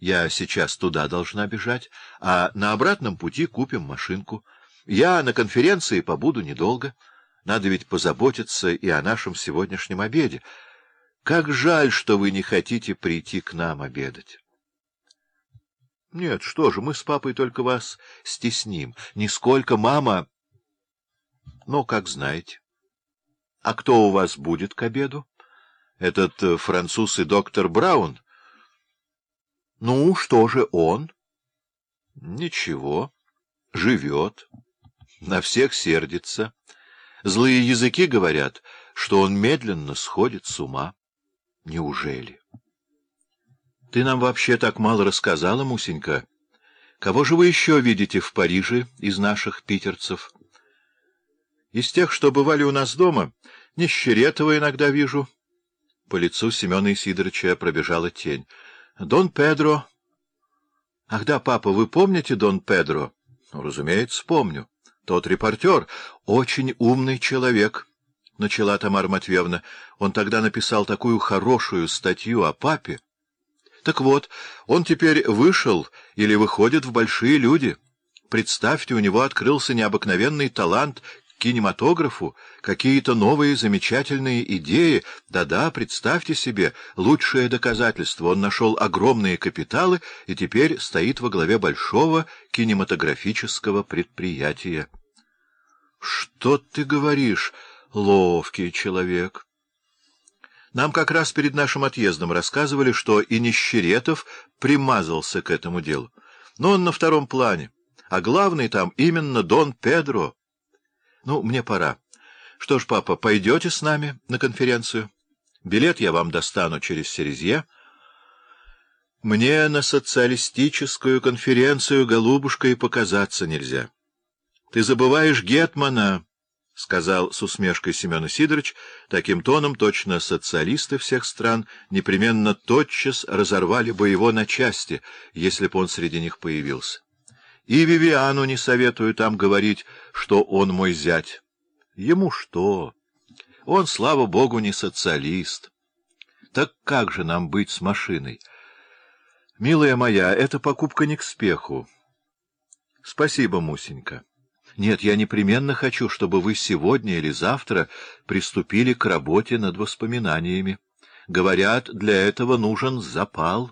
Я сейчас туда должна бежать, а на обратном пути купим машинку. Я на конференции побуду недолго. Надо ведь позаботиться и о нашем сегодняшнем обеде. Как жаль, что вы не хотите прийти к нам обедать. Нет, что же, мы с папой только вас стесним. Нисколько, мама... Ну, как знаете. А кто у вас будет к обеду? Этот э, француз и доктор Браун? Ну, что же он? Ничего. Живет. На всех сердится. Злые языки говорят, что он медленно сходит с ума. Неужели? Ты нам вообще так мало рассказала, Мусенька. Кого же вы еще видите в Париже из наших питерцев? Из тех, что бывали у нас дома, Нищеретова иногда вижу. По лицу Семена Исидоровича пробежала тень. Дон Педро. Ах да, папа, вы помните Дон Педро? Ну, разумеется, помню. Тот репортер, очень умный человек, — начала Тамара Матвеевна. Он тогда написал такую хорошую статью о папе. Так вот, он теперь вышел или выходит в большие люди. Представьте, у него открылся необыкновенный талант кинематографу, какие-то новые замечательные идеи. Да-да, представьте себе, лучшее доказательство. Он нашел огромные капиталы и теперь стоит во главе большого кинематографического предприятия. — Что ты говоришь, ловкий человек? Нам как раз перед нашим отъездом рассказывали, что и Нищеретов примазался к этому делу. Но он на втором плане, а главный там именно Дон Педро. Ну, мне пора. Что ж, папа, пойдете с нами на конференцию? Билет я вам достану через Серезье. Мне на социалистическую конференцию, голубушка, и показаться нельзя. Ты забываешь Гетмана, — сказал с усмешкой Семен Сидорович, таким тоном точно социалисты всех стран непременно тотчас разорвали бы его на части, если бы он среди них появился. И Вивиану не советую там говорить, что он мой зять. Ему что? Он, слава богу, не социалист. Так как же нам быть с машиной? Милая моя, эта покупка не к спеху. Спасибо, Мусенька. Нет, я непременно хочу, чтобы вы сегодня или завтра приступили к работе над воспоминаниями. Говорят, для этого нужен запал.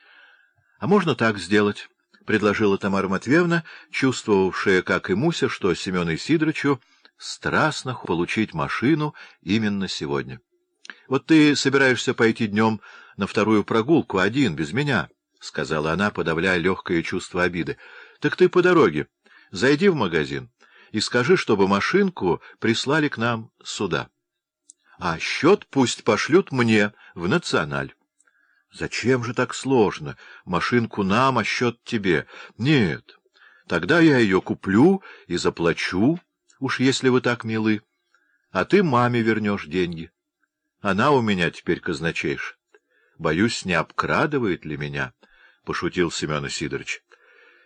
— А можно так сделать? — предложила Тамара Матвеевна, чувствовавшая, как и Муся, что Семену Сидоровичу страстно получить машину именно сегодня. — Вот ты собираешься пойти днем на вторую прогулку один, без меня, — сказала она, подавляя легкое чувство обиды. — Так ты по дороге. Зайди в магазин и скажи, чтобы машинку прислали к нам сюда. А счет пусть пошлют мне в националь. Зачем же так сложно? Машинку нам, а счет тебе. Нет, тогда я ее куплю и заплачу, уж если вы так милы. А ты маме вернешь деньги. Она у меня теперь казначейша. Боюсь, не обкрадывает ли меня, — пошутил Семен Сидорович.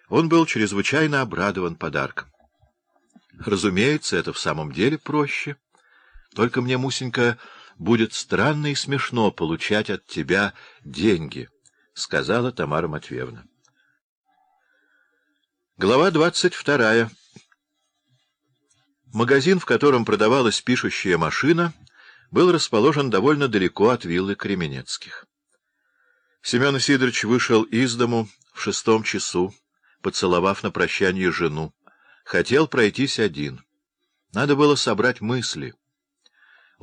Он был чрезвычайно обрадован подарком. Разумеется, это в самом деле проще. Только мне, Мусенька, будет странно и смешно получать от тебя деньги, — сказала Тамара Матвеевна. Глава двадцать вторая. Магазин, в котором продавалась пишущая машина, был расположен довольно далеко от виллы Кременецких. Семен Сидорович вышел из дому в шестом часу, поцеловав на прощание жену. Хотел пройтись один. Надо было собрать мысли.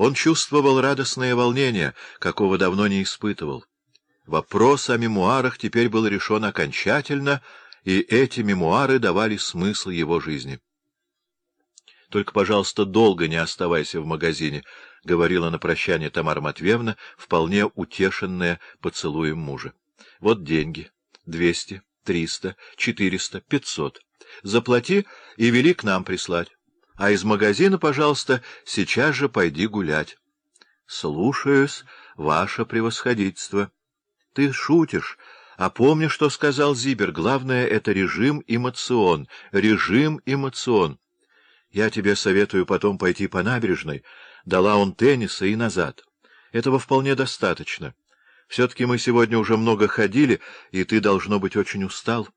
Он чувствовал радостное волнение, какого давно не испытывал. Вопрос о мемуарах теперь был решен окончательно, и эти мемуары давали смысл его жизни. — Только, пожалуйста, долго не оставайся в магазине, — говорила на прощание Тамара Матвеевна, вполне утешенная поцелуем мужа. — Вот деньги. Двести триста, четыреста, пятьсот. Заплати и вели к нам прислать. А из магазина, пожалуйста, сейчас же пойди гулять. Слушаюсь, ваше превосходительство. Ты шутишь, а помни, что сказал Зибер. Главное — это режим эмоцион, режим эмоцион. Я тебе советую потом пойти по набережной, дала он тенниса и назад. Этого вполне достаточно. Все-таки мы сегодня уже много ходили, и ты, должно быть, очень устал.